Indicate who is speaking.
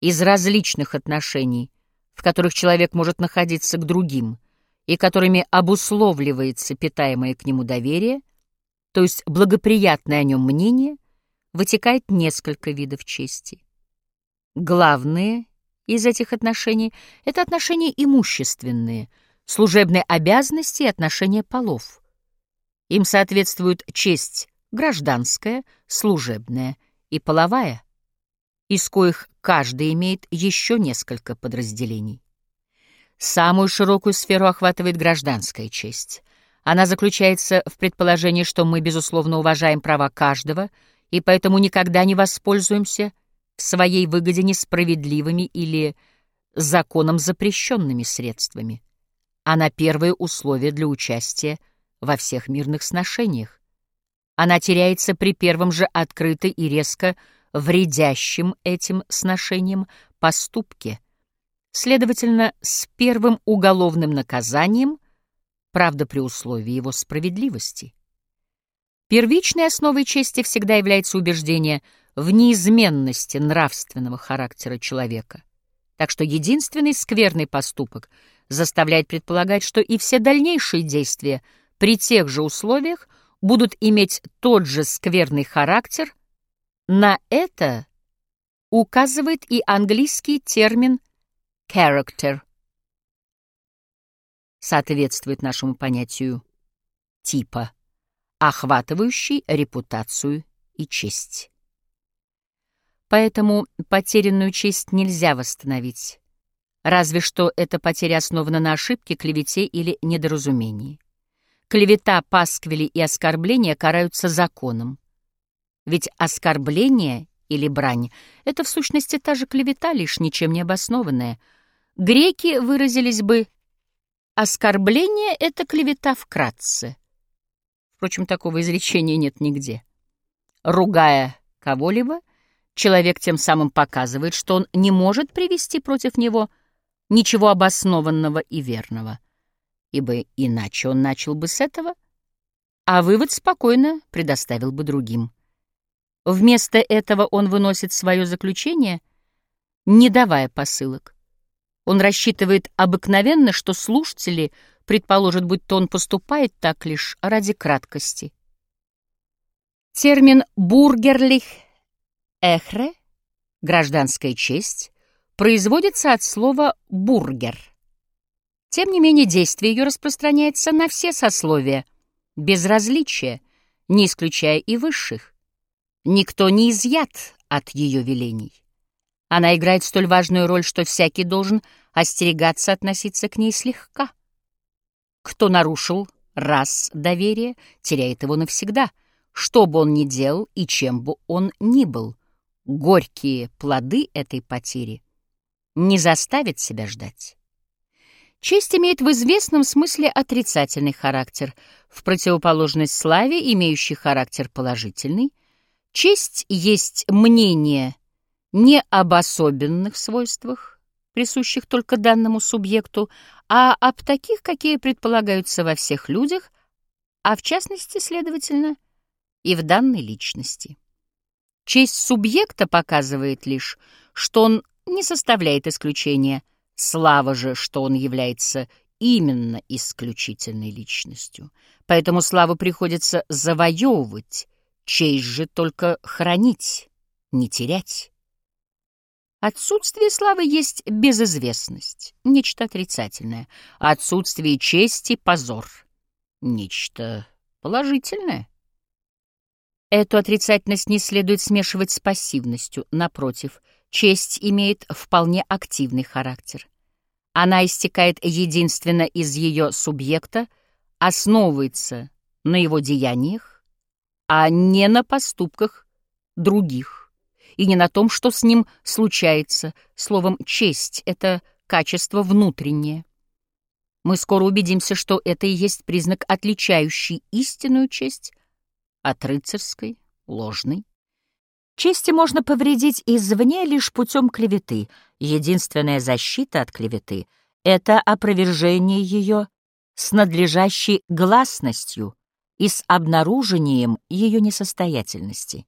Speaker 1: из различных отношений, в которых человек может находиться к другим, и которыми обусловливается питаемое к нему доверие, то есть благоприятное о нем мнение, вытекает несколько видов чести. Главные из этих отношений — это отношения имущественные, служебные обязанности и отношения полов. Им соответствуют честь гражданская, служебная и половая, из коих каждый имеет еще несколько подразделений. Самую широкую сферу охватывает гражданская честь. Она заключается в предположении, что мы, безусловно, уважаем права каждого и поэтому никогда не воспользуемся в своей выгоде несправедливыми или законом запрещенными средствами. Она первое условие для участия во всех мирных сношениях. Она теряется при первом же открыто и резко вредящем этим сношениям поступке, следовательно, с первым уголовным наказанием, правда при условии его справедливости. Первичной основой чести всегда является убеждение в неизменности нравственного характера человека, так что единственный скверный поступок заставляет предполагать, что и все дальнейшие действия при тех же условиях будут иметь тот же скверный характер – на это указывает и английский термин «character», соответствует нашему понятию «типа», охватывающий репутацию и честь. Поэтому потерянную честь нельзя восстановить, разве что эта потеря основана на ошибке, клевете или недоразумении. Клевета, пасквили и оскорбления караются законом. Ведь оскорбление или брань — это в сущности та же клевета, лишь ничем не обоснованная. Греки выразились бы «оскорбление — это клевета вкратце». Впрочем, такого изречения нет нигде. Ругая кого-либо, человек тем самым показывает, что он не может привести против него ничего обоснованного и верного, ибо иначе он начал бы с этого, а вывод спокойно предоставил бы другим. Вместо этого он выносит свое заключение, не давая посылок. Он рассчитывает обыкновенно, что слушатели предположат, будто он поступает так лишь ради краткости. Термин «бургерлих эхре» — гражданская честь — производится от слова «бургер». Тем не менее, действие ее распространяется на все сословия, без различия, не исключая и высших. Никто не изъят от ее велений. Она играет столь важную роль, что всякий должен остерегаться относиться к ней слегка. Кто нарушил раз доверие, теряет его навсегда, что бы он ни делал и чем бы он ни был. Горькие плоды этой потери не заставят себя ждать. Честь имеет в известном смысле отрицательный характер, в противоположность славе, имеющий характер положительный — Честь есть мнение не об особенных свойствах, присущих только данному субъекту, а об таких, какие предполагаются во всех людях, а в частности, следовательно, и в данной личности. Честь субъекта показывает лишь, что он не составляет исключения, слава же, что он является именно исключительной личностью. Поэтому славу приходится завоевывать, Честь же только хранить, не терять. Отсутствие славы есть безызвестность, нечто отрицательное. Отсутствие чести — позор, нечто положительное. Эту отрицательность не следует смешивать с пассивностью. Напротив, честь имеет вполне активный характер. Она истекает единственно из ее субъекта, основывается на его деяниях, а не на поступках других и не на том, что с ним случается. Словом, честь — это качество внутреннее. Мы скоро убедимся, что это и есть признак, отличающий истинную честь от рыцарской, ложной. Чести можно повредить извне лишь путем клеветы. Единственная защита от клеветы — это опровержение ее с надлежащей гласностью, и с обнаружением ее несостоятельности.